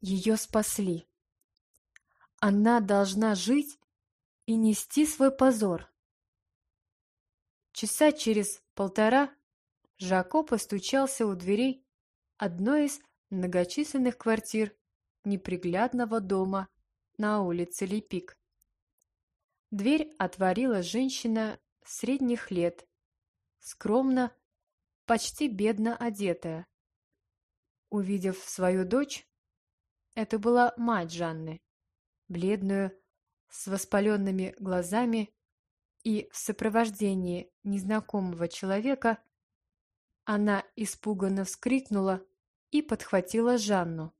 ее спасли. Она должна жить и нести свой позор. Часа через полтора Жако постучался у дверей одной из многочисленных квартир неприглядного дома на улице Липик. Дверь отворила женщина средних лет, скромно, почти бедно одетая. Увидев свою дочь, это была мать Жанны, бледную, с воспаленными глазами и в сопровождении незнакомого человека, она испуганно вскрикнула и подхватила Жанну,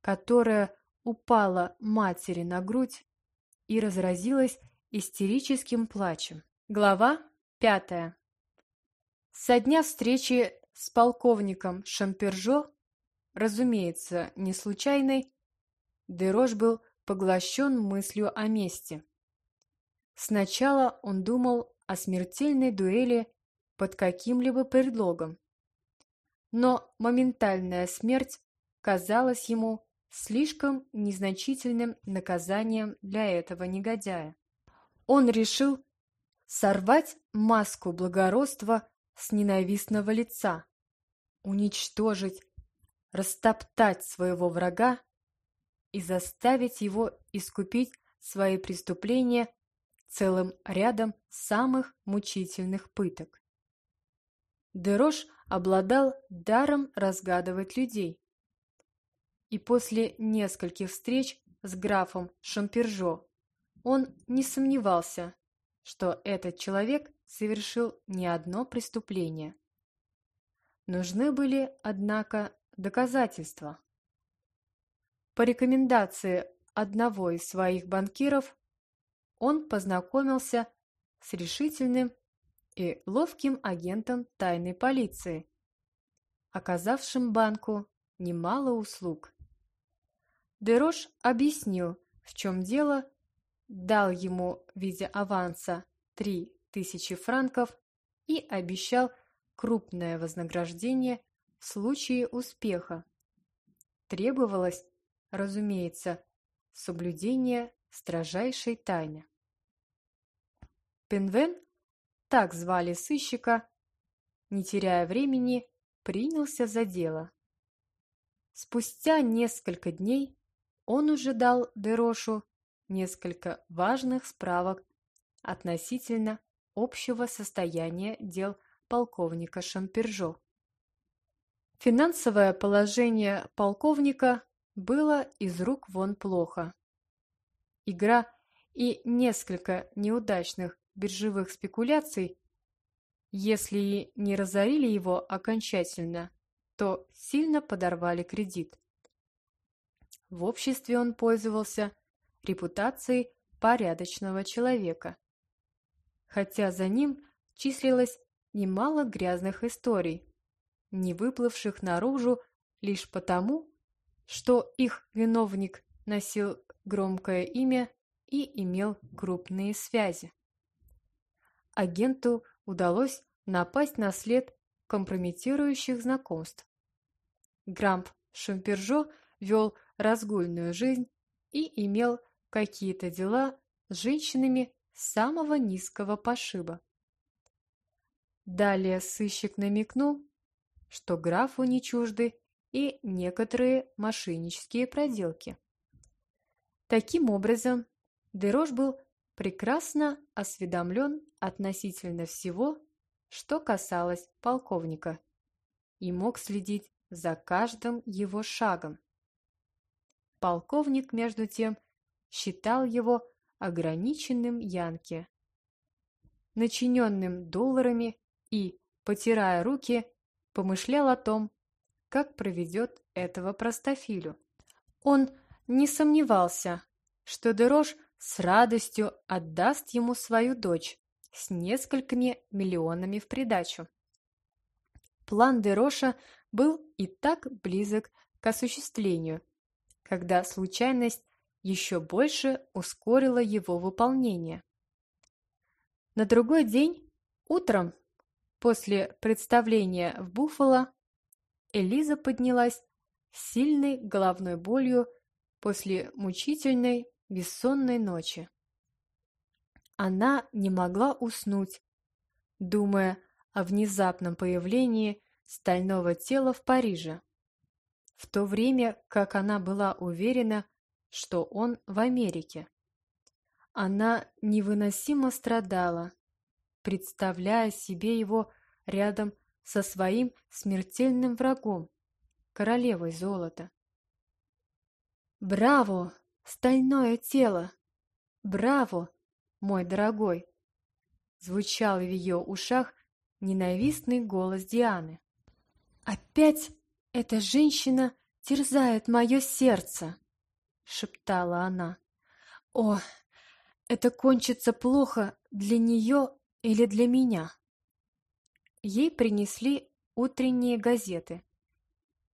которая упала матери на грудь и разразилась истерическим плачем. Глава пятая. Со дня встречи с полковником Шампержо, разумеется, не случайной, Дерош был поглощен мыслью о мести. Сначала он думал о смертельной дуэли под каким-либо предлогом. Но моментальная смерть казалась ему слишком незначительным наказанием для этого негодяя. Он решил сорвать маску благородства с ненавистного лица, уничтожить, растоптать своего врага и заставить его искупить свои преступления целым рядом самых мучительных пыток. Дерош обладал даром разгадывать людей. И после нескольких встреч с графом Шампержо он не сомневался, что этот человек совершил не одно преступление. Нужны были, однако, доказательства. По рекомендации одного из своих банкиров он познакомился с решительным и ловким агентом тайной полиции, оказавшим банку немало услуг. Дерош объяснил, в чем дело, дал ему в виде аванса три тысячи франков и обещал крупное вознаграждение в случае успеха. Требовалось, разумеется, соблюдение строжайшей тайны. Пенвен, так звали сыщика, не теряя времени, принялся за дело. Спустя несколько дней он уже дал Дерошу несколько важных справок относительно общего состояния дел полковника Шампержо. Финансовое положение полковника было из рук вон плохо. Игра и несколько неудачных биржевых спекуляций, если и не разорили его окончательно, то сильно подорвали кредит. В обществе он пользовался репутацией порядочного человека, хотя за ним числилось немало грязных историй, не выплывших наружу лишь потому, что их виновник носил громкое имя и имел крупные связи. Агенту удалось напасть на след компрометирующих знакомств. Грамп Шампержо вел разгульную жизнь и имел какие-то дела с женщинами самого низкого пошиба. Далее сыщик намекнул, что графу не чужды и некоторые мошеннические проделки. Таким образом, Дерош был прекрасно осведомлен относительно всего, что касалось полковника, и мог следить за каждым его шагом. Полковник, между тем, считал его ограниченным Янке, начиненным долларами и, потирая руки, помышлял о том, как проведет этого простофилю. Он не сомневался, что Дерош с радостью отдаст ему свою дочь с несколькими миллионами в придачу. План Дероша был и так близок к осуществлению, когда случайность еще больше ускорила его выполнение. На другой день, утром, после представления в Буффало, Элиза поднялась сильной головной болью после мучительной бессонной ночи. Она не могла уснуть, думая о внезапном появлении стального тела в Париже, в то время как она была уверена, что он в Америке. Она невыносимо страдала, представляя себе его рядом со своим смертельным врагом, королевой золота. «Браво, стальное тело! Браво, мой дорогой!» Звучал в ее ушах ненавистный голос Дианы. «Опять эта женщина терзает мое сердце!» — шептала она. «О, это кончится плохо для нее или для меня?» Ей принесли утренние газеты,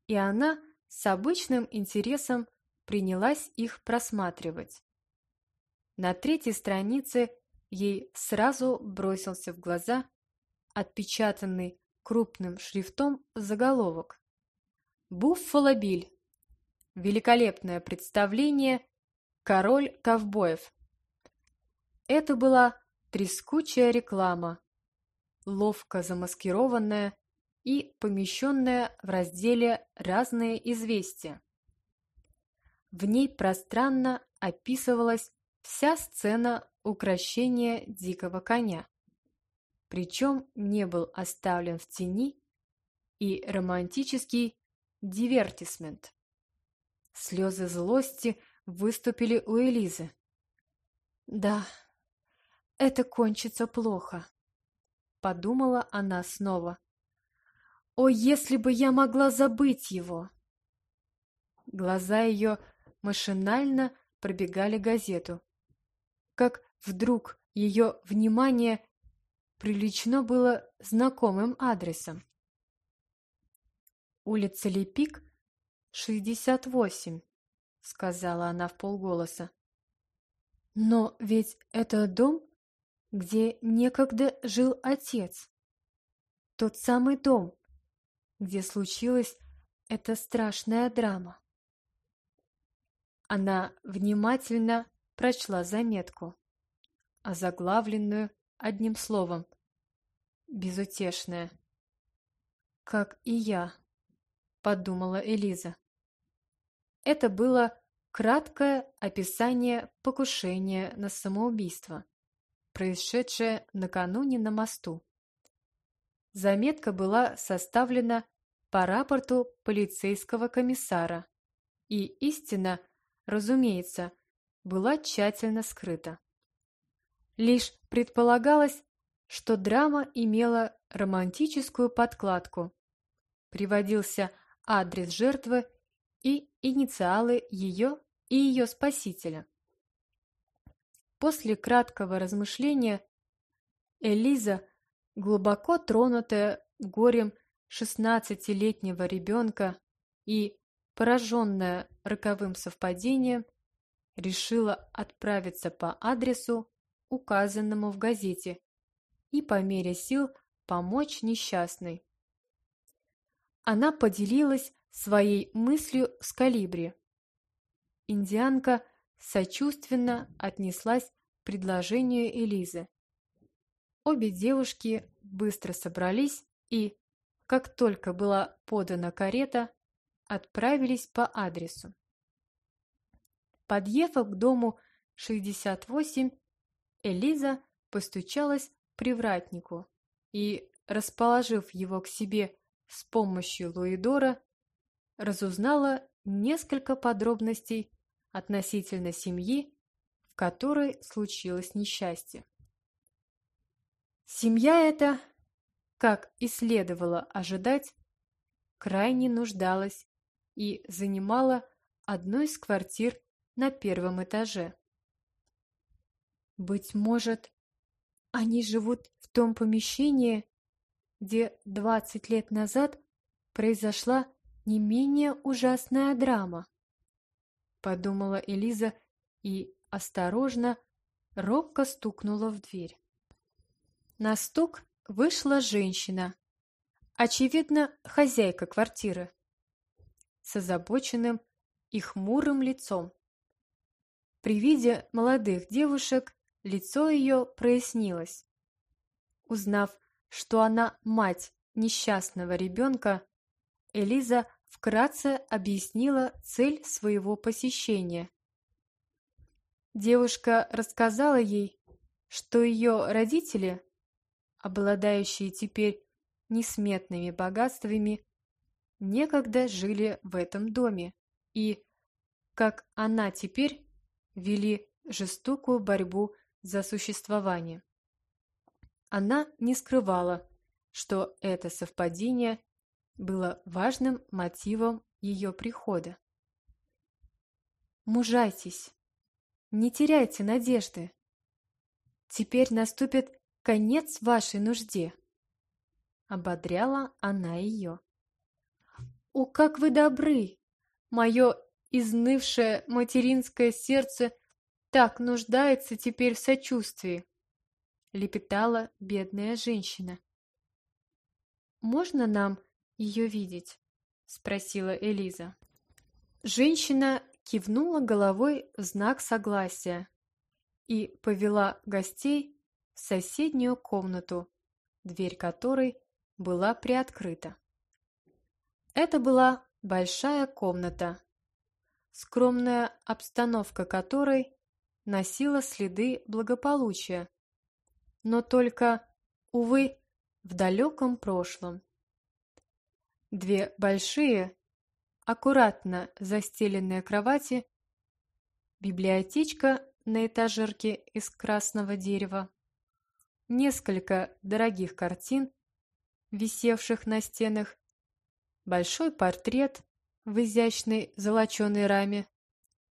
и она с обычным интересом принялась их просматривать. На третьей странице ей сразу бросился в глаза отпечатанный крупным шрифтом заголовок. «Буффало Биль. Великолепное представление. Король ковбоев». Это была трескучая реклама, ловко замаскированная и помещенная в разделе «Разные известия». В ней пространно описывалась вся сцена украшения дикого коня. Причем не был оставлен в тени и романтический дивертисмент. Слезы злости выступили у Элизы. «Да, это кончится плохо», — подумала она снова. «О, если бы я могла забыть его!» Глаза ее машинально пробегали газету. Как вдруг ее внимание прилично было знакомым адресом. «Улица Лепик, 68», — сказала она в полголоса. «Но ведь это дом, где некогда жил отец. Тот самый дом, где случилась эта страшная драма». Она внимательно прочла заметку, озаглавленную одним словом «безутешная». «Как и я», — подумала Элиза. Это было краткое описание покушения на самоубийство, происшедшее накануне на мосту. Заметка была составлена по рапорту полицейского комиссара, и истина – разумеется, была тщательно скрыта. Лишь предполагалось, что драма имела романтическую подкладку. Приводился адрес жертвы и инициалы ее и ее спасителя. После краткого размышления Элиза, глубоко тронутая горем шестнадцатилетнего ребенка и пораженная роковым совпадением, решила отправиться по адресу, указанному в газете, и по мере сил помочь несчастной. Она поделилась своей мыслью с Калибри. Индианка сочувственно отнеслась к предложению Элизы. Обе девушки быстро собрались и, как только была подана карета, отправились по адресу. Подъехав к дому 68, Элиза постучалась к привратнику и, расположив его к себе с помощью Луидора, разузнала несколько подробностей относительно семьи, которой случилось несчастье. Семья эта, как и следовало ожидать, крайне нуждалась и занимала одну из квартир на первом этаже. Быть может, они живут в том помещении, где двадцать лет назад произошла не менее ужасная драма, подумала Элиза и осторожно, робко стукнула в дверь. На стук вышла женщина, очевидно, хозяйка квартиры. с озабоченным и хмурым лицом. При виде молодых девушек лицо ее прояснилось. Узнав, что она мать несчастного ребенка, Элиза вкратце объяснила цель своего посещения. Девушка рассказала ей, что ее родители, обладающие теперь несметными богатствами, некогда жили в этом доме и, как она теперь, вели жестокую борьбу за существование. Она не скрывала, что это совпадение было важным мотивом ее прихода. Мужайтесь, не теряйте надежды. Теперь наступит конец вашей нужде. Ободряла она ее. О, как вы добры! Мое изнывшее материнское сердце так нуждается теперь в сочувствии, лепетала бедная женщина. Можно нам ее видеть? спросила Элиза. Женщина кивнула головой в знак согласия и повела гостей в соседнюю комнату, дверь которой была приоткрыта. Это была большая комната, скромная обстановка которой носила следы благополучия, но только, увы, в далеком прошлом. Две большие, аккуратно застеленные кровати, библиотечка на этажерке из красного дерева, несколько дорогих картин, висевших на стенах, большой портрет в изящной золоченой раме,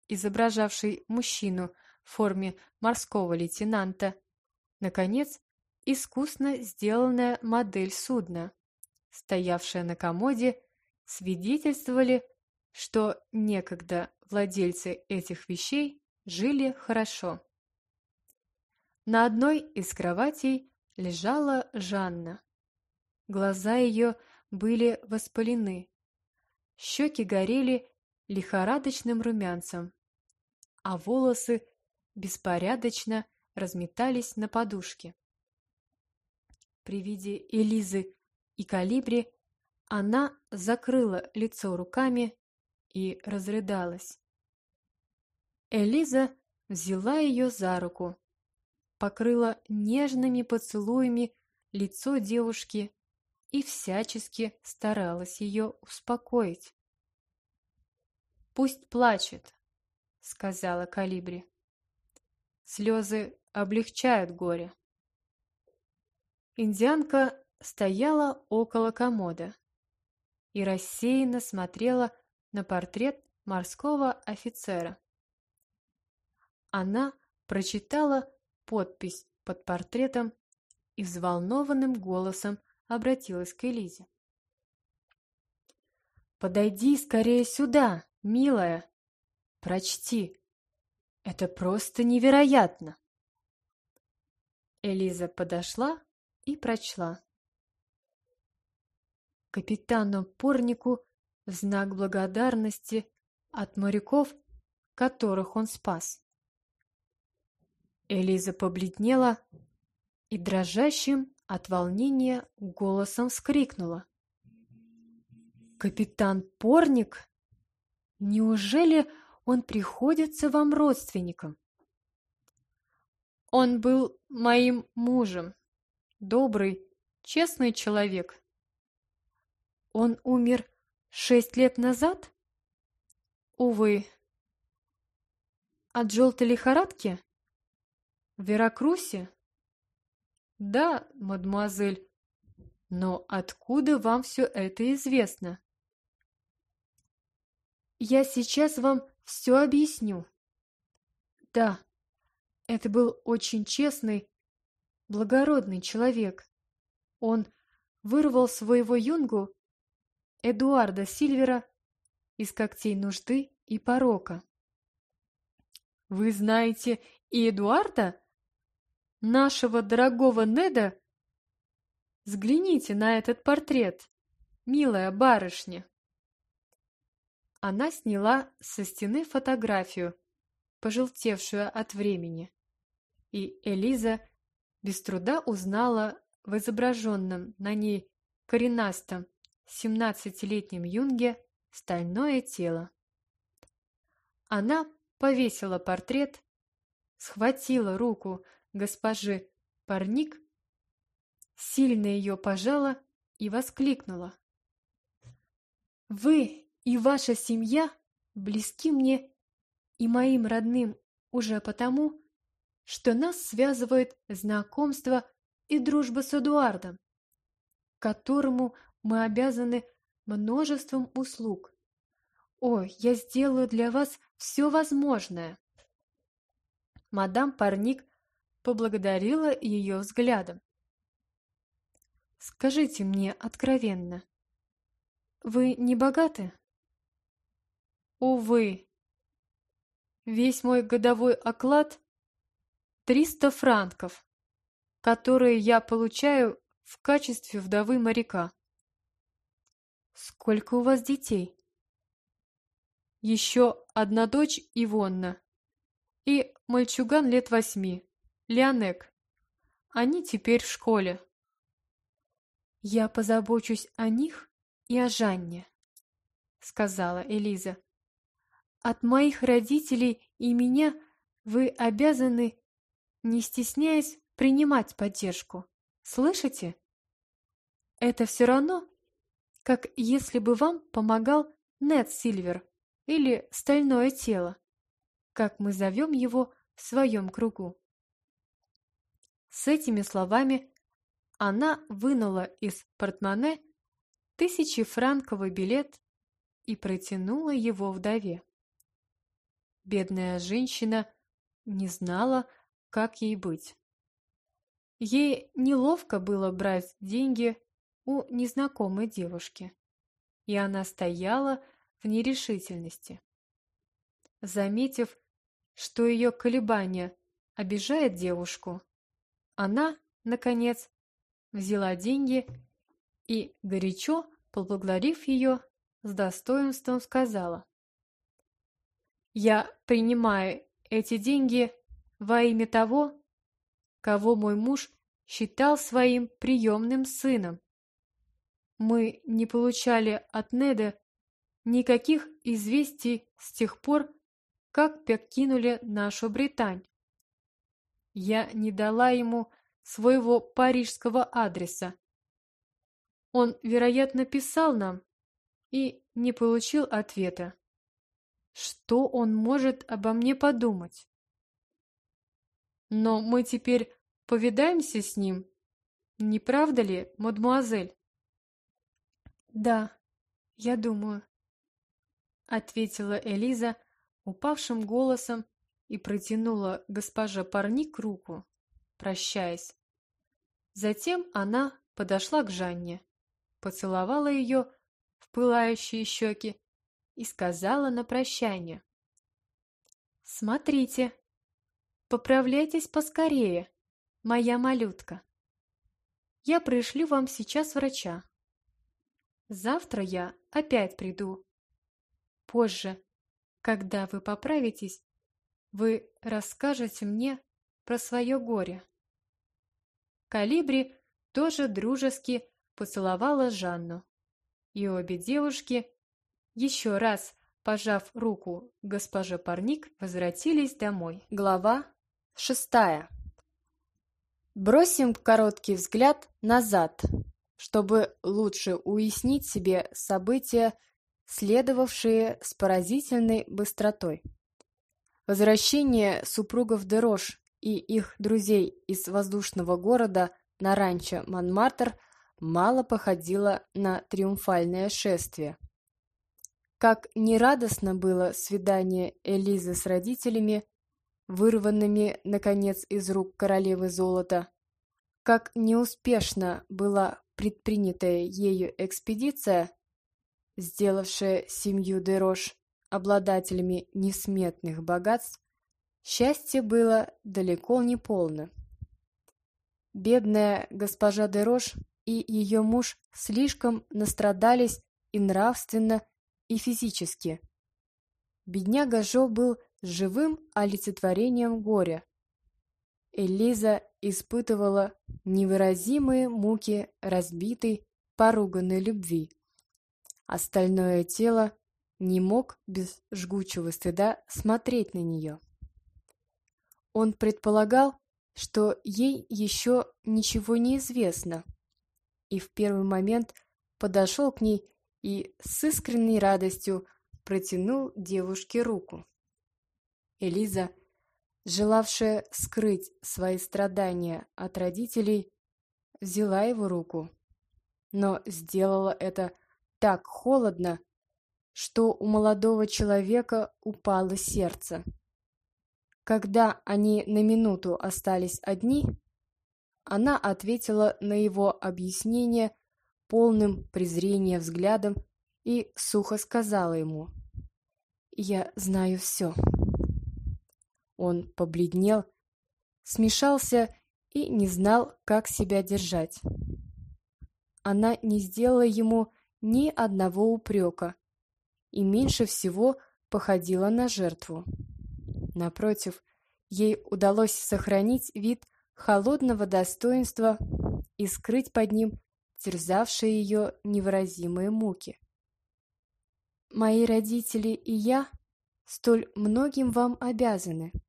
изображавший мужчину в форме морского лейтенанта, наконец, искусно сделанная модель судна, стоявшая на комоде, свидетельствовали, что некогда владельцы этих вещей жили хорошо. На одной из кроватей лежала Жанна. Глаза ее были воспалены, щеки горели лихорадочным румянцем, а волосы беспорядочно разметались на подушке. При виде Элизы и Калибри она закрыла лицо руками и разрыдалась. Элиза взяла ее за руку, покрыла нежными поцелуями лицо девушки и всячески старалась ее успокоить. «Пусть плачет», — сказала Калибри. «Слезы облегчают горе». Индианка стояла около комода и рассеянно смотрела на портрет морского офицера. Она прочитала подпись под портретом и взволнованным голосом обратилась к Элизе. «Подойди скорее сюда, милая. Прочти. Это просто невероятно!» Элиза подошла и прочла. Капитану Порнику в знак благодарности от моряков, которых он спас. Элиза побледнела и дрожащим от волнения голосом вскрикнула. «Капитан Порник? Неужели он приходится вам родственником?» «Он был моим мужем, добрый, честный человек». «Он умер шесть лет назад?» «Увы». «От желтой лихорадки?» В Веракрусе? Да, мадемуазель. Но откуда вам все это известно? Я сейчас вам все объясню. Да, это был очень честный, благородный человек. Он вырвал своего юнгу, Эдуарда Сильвера, из когтей нужды и порока. Вы знаете и Эдуарда? нашего дорогого Неда? Взгляните на этот портрет, милая барышня. Она сняла со стены фотографию, пожелтевшую от времени, и Элиза без труда узнала в изображенном на ней коренастом семнадцатилетнем юнге стальное тело. Она повесила портрет, схватила руку госпожи Парник, сильно ее пожала и воскликнула. «Вы и ваша семья близки мне и моим родным уже потому, что нас связывает знакомство и дружба с Эдуардом, которому мы обязаны множеством услуг. Ой, я сделаю для вас все возможное. Мадам Парник поблагодарила ее взглядом. Скажите мне откровенно, вы не богаты? Увы, весь мой годовой оклад – 300 франков, которые я получаю в качестве вдовы моряка. Сколько у вас детей? Еще одна дочь Ивонна и мальчуган лет восьми, Леонек. Они теперь в школе. Я позабочусь о них и о Жанне, сказала Элиза. От моих родителей и меня вы обязаны, не стесняясь, принимать поддержку. Слышите? Это все равно, как если бы вам помогал Нед Сильвер или Стальное тело, как мы зовем его в своем кругу. С этими словами она вынула из портмоне тысячефранковый билет и протянула его вдове. Бедная женщина не знала, как ей быть. Ей неловко было брать деньги у незнакомой девушки, и она стояла в нерешительности. Заметив, что ее колебание обижает девушку, она, наконец, взяла деньги и, горячо поблагодарив ее, с достоинством сказала. «Я принимаю эти деньги во имя того, кого мой муж считал своим приемным сыном. Мы не получали от Неда никаких известий с тех пор, как покинули нашу Британь. Я не дала ему своего парижского адреса. Он, вероятно, писал нам и не получил ответа. Что он может обо мне подумать? Но мы теперь повидаемся с ним, не правда ли, мадмуазель? Да, я думаю, ответила Элиза упавшим голосом и протянула госпожа Парник руку, прощаясь. Затем она подошла к Жанне, поцеловала ее в пылающие щеки и сказала на прощание. «Смотрите, поправляйтесь поскорее, моя малютка. Я пришлю вам сейчас врача. Завтра я опять приду. Позже, когда вы поправитесь, вы расскажете мне про свое горе. Калибри тоже дружески поцеловала Жанну. И обе девушки, еще раз пожав руку госпоже Парник, возвратились домой. Глава шестая. Бросим короткий взгляд назад, чтобы лучше уяснить себе события, следовавшие с поразительной быстротой. Возвращение супругов Дерош и их друзей из воздушного города на ранчо Монмартр мало походило на триумфальное шествие. Как нерадостно было свидание Элизы с родителями, вырванными, наконец, из рук королевы золота, как неуспешно была предпринятая ею экспедиция, сделавшая семью Дерош обладателями несметных богатств, счастье было далеко не полно. Бедная госпожа Дерош и ее муж слишком настрадались и нравственно, и физически Бедняга Жо был живым олицетворением горя. Элиза испытывала невыразимые муки разбитой, поруганной любви. Остальное тело не мог без жгучего стыда смотреть на нее. Он предполагал, что ей еще ничего не известно, и в первый момент подошел к ней и с искренней радостью протянул девушке руку. Элиза, желавшая скрыть свои страдания от родителей, взяла его руку, но сделала это так холодно, что у молодого человека упало сердце. Когда они на минуту остались одни, она ответила на его объяснение полным презрения взглядом и сухо сказала ему «Я знаю все». Он побледнел, смешался и не знал, как себя держать. Она не сделала ему ни одного упрека и меньше всего походила на жертву. Напротив, ей удалось сохранить вид холодного достоинства и скрыть под ним терзавшие ее невыразимые муки. «Мои родители и я столь многим вам обязаны», —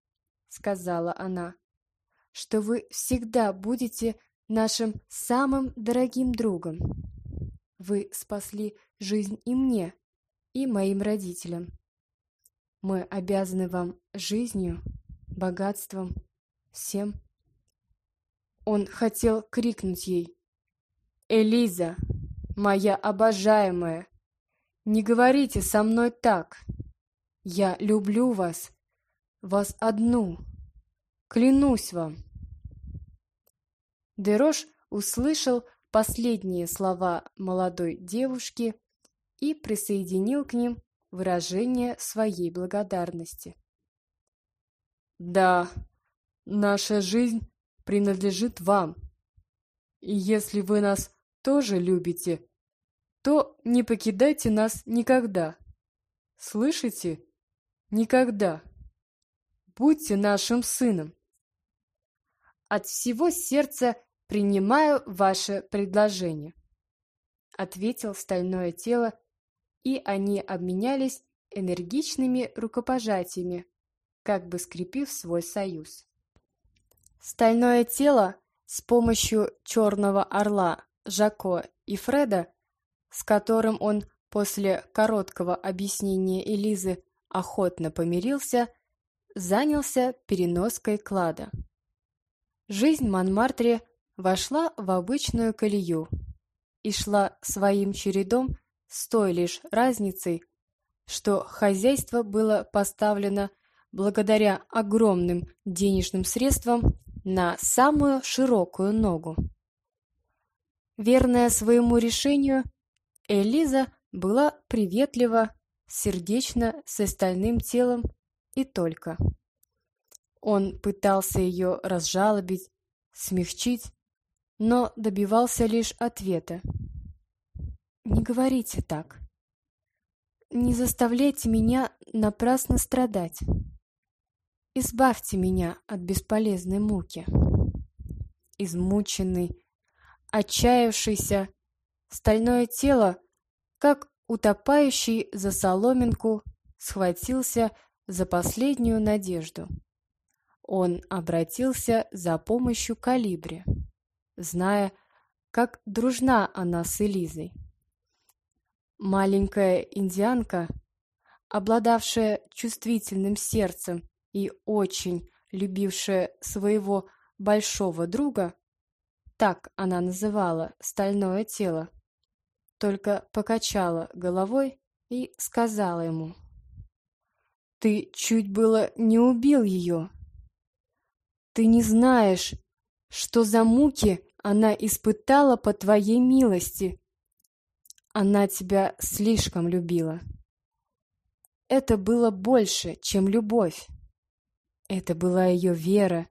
сказала она, — «что вы всегда будете нашим самым дорогим другом. Вы спасли жизнь и мне, и моим родителям. Мы обязаны вам жизнью, богатством, всем. Он хотел крикнуть ей. «Элиза, моя обожаемая, не говорите со мной так. Я люблю вас, вас одну. Клянусь вам». Дерош услышал последние слова молодой девушки и присоединил к ним выражение своей благодарности. «Да, наша жизнь принадлежит вам, и если вы нас тоже любите, то не покидайте нас никогда. Слышите? Никогда. Будьте нашим сыном. От всего сердца принимаю ваше предложение, ответил стальное тело и они обменялись энергичными рукопожатиями, как бы скрепив свой союз. Стальное тело с помощью черного орла Жако и Фреда, с которым он после короткого объяснения Элизы охотно помирился, занялся переноской клада. Жизнь Монмартре вошла в обычную колею и шла своим чередом с той лишь разницей, что хозяйство было поставлено благодаря огромным денежным средствам на самую широкую ногу. Верная своему решению, Элиза была приветлива, сердечна с остальным телом и только. Он пытался ее разжалобить, смягчить, но добивался лишь ответа. Не говорите так. Не заставляйте меня напрасно страдать. Избавьте меня от бесполезной муки. Измученный, отчаявшийся, стальное тело, как утопающий за соломинку, схватился за последнюю надежду. Он обратился за помощью калибре, зная, как дружна она с Элизой. Маленькая индианка, обладавшая чувствительным сердцем и очень любившая своего большого друга, так она называла стальное тело, только покачала головой и сказала ему, «Ты чуть было не убил ее. Ты не знаешь, что за муки она испытала по твоей милости, она тебя слишком любила. Это было больше, чем любовь. Это была ее вера,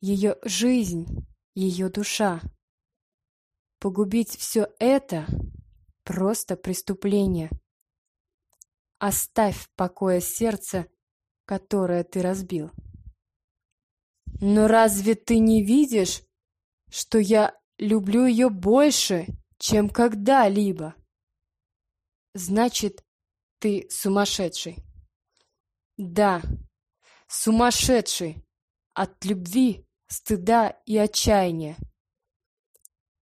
ее жизнь, ее душа. Погубить все это — просто преступление. Оставь в покое сердце, которое ты разбил. Но разве ты не видишь, что я люблю ее больше, чем когда-либо? Значит, ты сумасшедший. Да, сумасшедший от любви, стыда и отчаяния.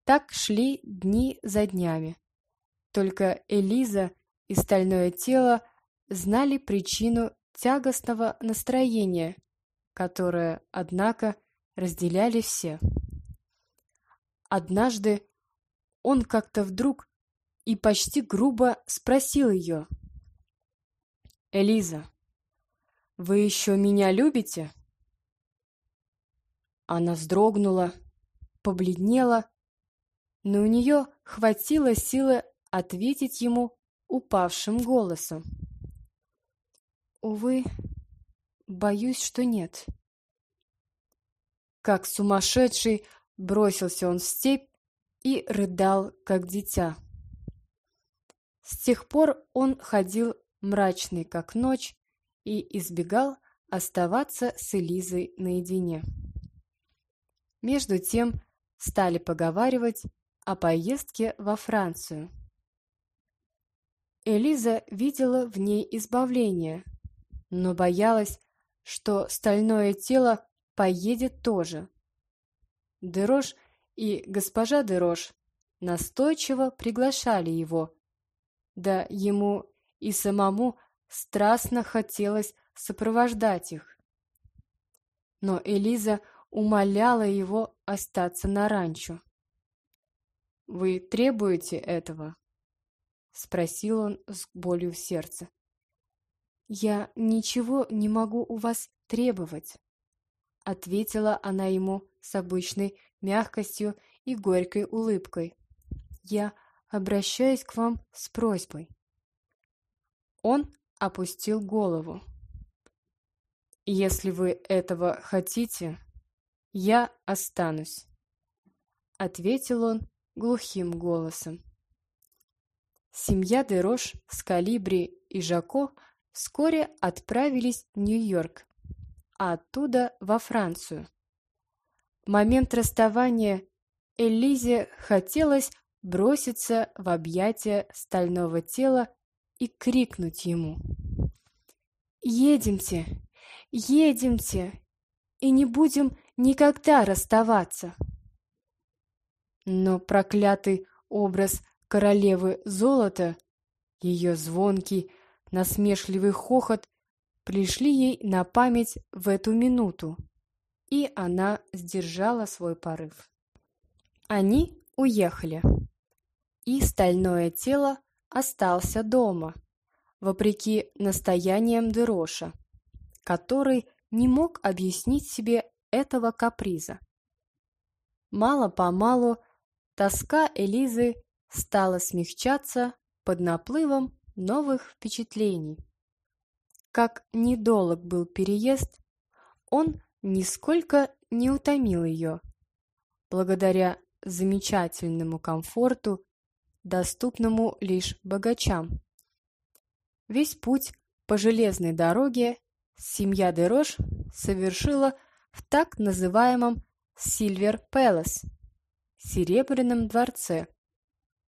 Так шли дни за днями. Только Элиза и стальное тело знали причину тягостного настроения, которое, однако, разделяли все. Однажды он как-то вдруг и почти грубо спросил ее. «Элиза, вы еще меня любите?» Она вздрогнула, побледнела, но у нее хватило силы ответить ему упавшим голосом. «Увы, боюсь, что нет». Как сумасшедший бросился он в степь и рыдал, как дитя. С тех пор он ходил мрачный, как ночь, и избегал оставаться с Элизой наедине. Между тем стали поговаривать о поездке во Францию. Элиза видела в ней избавление, но боялась, что стальное тело поедет тоже. Дерош и госпожа Дерош настойчиво приглашали его, да ему и самому страстно хотелось сопровождать их. Но Элиза умоляла его остаться на ранчо. «Вы требуете этого?» — спросил он с болью в сердце. «Я ничего не могу у вас требовать», — ответила она ему с обычной мягкостью и горькой улыбкой. «Я обращаюсь к вам с просьбой». Он опустил голову. «Если вы этого хотите, я останусь», — ответил он глухим голосом. Семья Дерош с Калибри и Жако вскоре отправились в Нью-Йорк, а оттуда во Францию. В момент расставания Элизе хотелось броситься в объятия стального тела и крикнуть ему. «Едемте! Едемте! И не будем никогда расставаться!» Но проклятый образ королевы золота, ее звонкий, насмешливый хохот пришли ей на память в эту минуту, и она сдержала свой порыв. Они уехали, и стальное тело остался дома, вопреки настояниям Дероша, который не мог объяснить себе этого каприза. Мало-помалу тоска Элизы стала смягчаться под наплывом новых впечатлений. Как недолг был переезд, он нисколько не утомил ее, благодаря замечательному комфорту доступному лишь богачам. Весь путь по железной дороге семья Дерош совершила в так называемом Сильвер Пэлас – Серебряном дворце,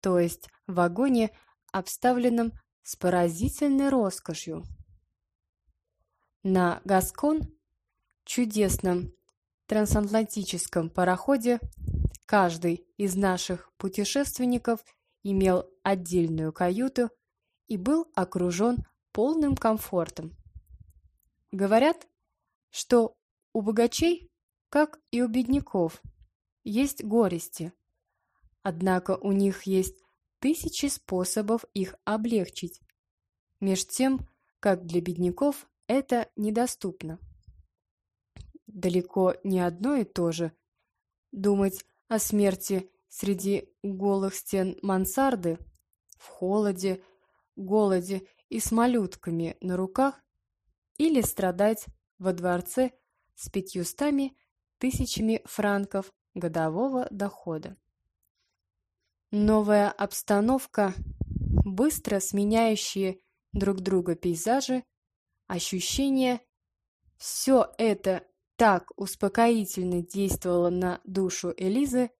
то есть в вагоне, обставленном с поразительной роскошью. На Гаскон, чудесном трансатлантическом пароходе, каждый из наших путешественников – имел отдельную каюту и был окружен полным комфортом. Говорят, что у богачей, как и у бедняков, есть горести, однако у них есть тысячи способов их облегчить, меж тем, как для бедняков это недоступно. Далеко не одно и то же думать о смерти среди голых стен мансарды, в холоде, голоде и с малютками на руках, или страдать во дворце с пятьюстами тысячами франков годового дохода. Новая обстановка, быстро сменяющие друг друга пейзажи, ощущения. Все это так успокоительно действовало на душу Элизы,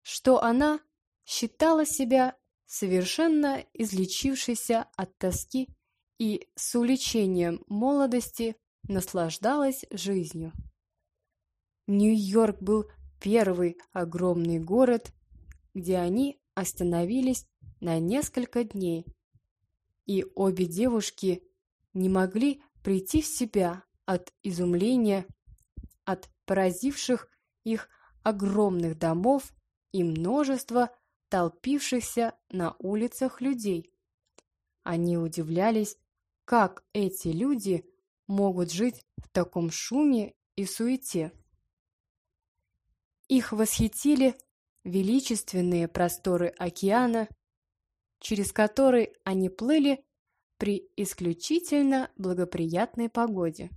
что она считала себя совершенно излечившейся от тоски и с увлечением молодости наслаждалась жизнью. Нью-Йорк был первый огромный город, где они остановились на несколько дней, и обе девушки не могли прийти в себя от изумления, от поразивших их огромных домов и множества толпившихся на улицах людей. Они удивлялись, как эти люди могут жить в таком шуме и суете. Их восхитили величественные просторы океана, через который они плыли при исключительно благоприятной погоде.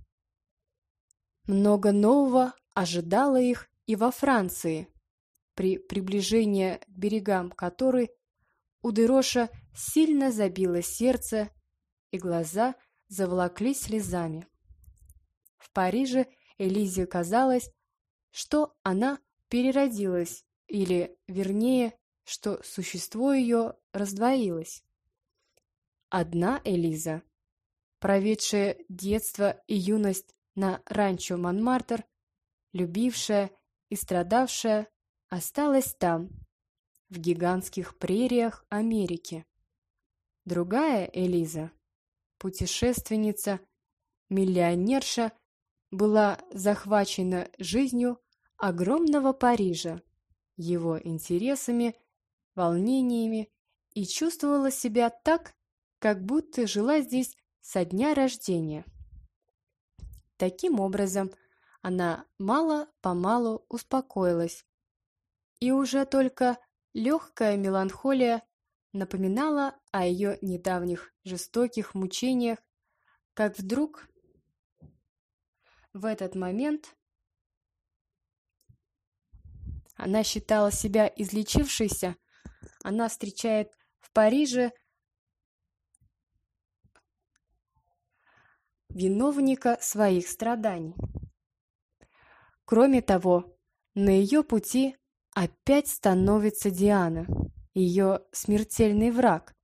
Много нового ожидало их и во Франции, при приближении к берегам которой у Дероша сильно забило сердце и глаза заволоклись слезами. В Париже Элизе казалось, что она переродилась, или, вернее, что существо ее раздвоилось. Одна Элиза, проведшая детство и юность на ранчо Монмартр, любившая и страдавшая осталась там, в гигантских прериях Америки. Другая Элиза, путешественница, миллионерша, была захвачена жизнью огромного Парижа, его интересами, волнениями и чувствовала себя так, как будто жила здесь со дня рождения. Таким образом, она мало-помалу успокоилась и уже только легкая меланхолия напоминала о ее недавних жестоких мучениях, как вдруг в этот момент она считала себя излечившейся, она встречает в Париже виновника своих страданий. Кроме того, на ее пути Опять становится Диана, ее смертельный враг,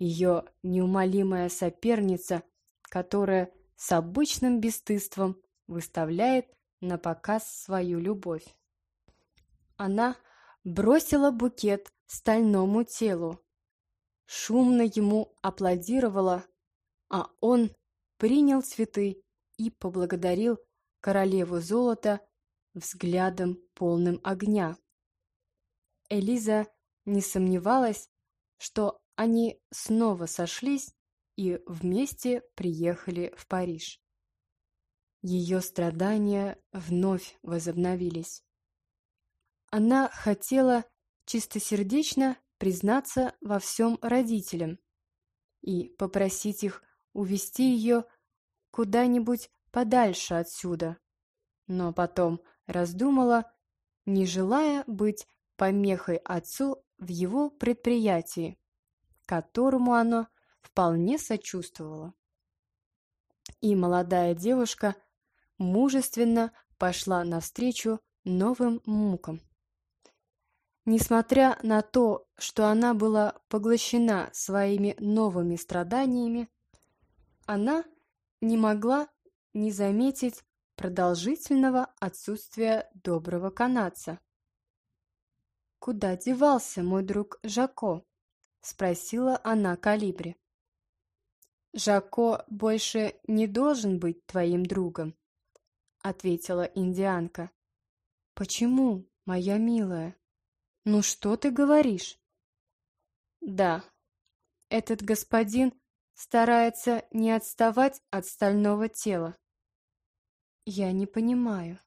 ее неумолимая соперница, которая с обычным бесстыдством выставляет на показ свою любовь. Она бросила букет стальному телу, шумно ему аплодировала, а он принял цветы и поблагодарил королеву золота взглядом полным огня. Элиза не сомневалась, что они снова сошлись и вместе приехали в Париж. Ее страдания вновь возобновились. Она хотела чистосердечно признаться во всем родителям и попросить их увести ее куда-нибудь подальше отсюда, но потом раздумала, не желая быть помехой отцу в его предприятии, которому оно вполне сочувствовало. И молодая девушка мужественно пошла навстречу новым мукам. Несмотря на то, что она была поглощена своими новыми страданиями, она не могла не заметить продолжительного отсутствия доброго канадца. «Куда девался мой друг Жако?» — спросила она Калибри. «Жако больше не должен быть твоим другом», — ответила индианка. «Почему, моя милая? Ну что ты говоришь?» «Да, этот господин старается не отставать от стального тела». «Я не понимаю».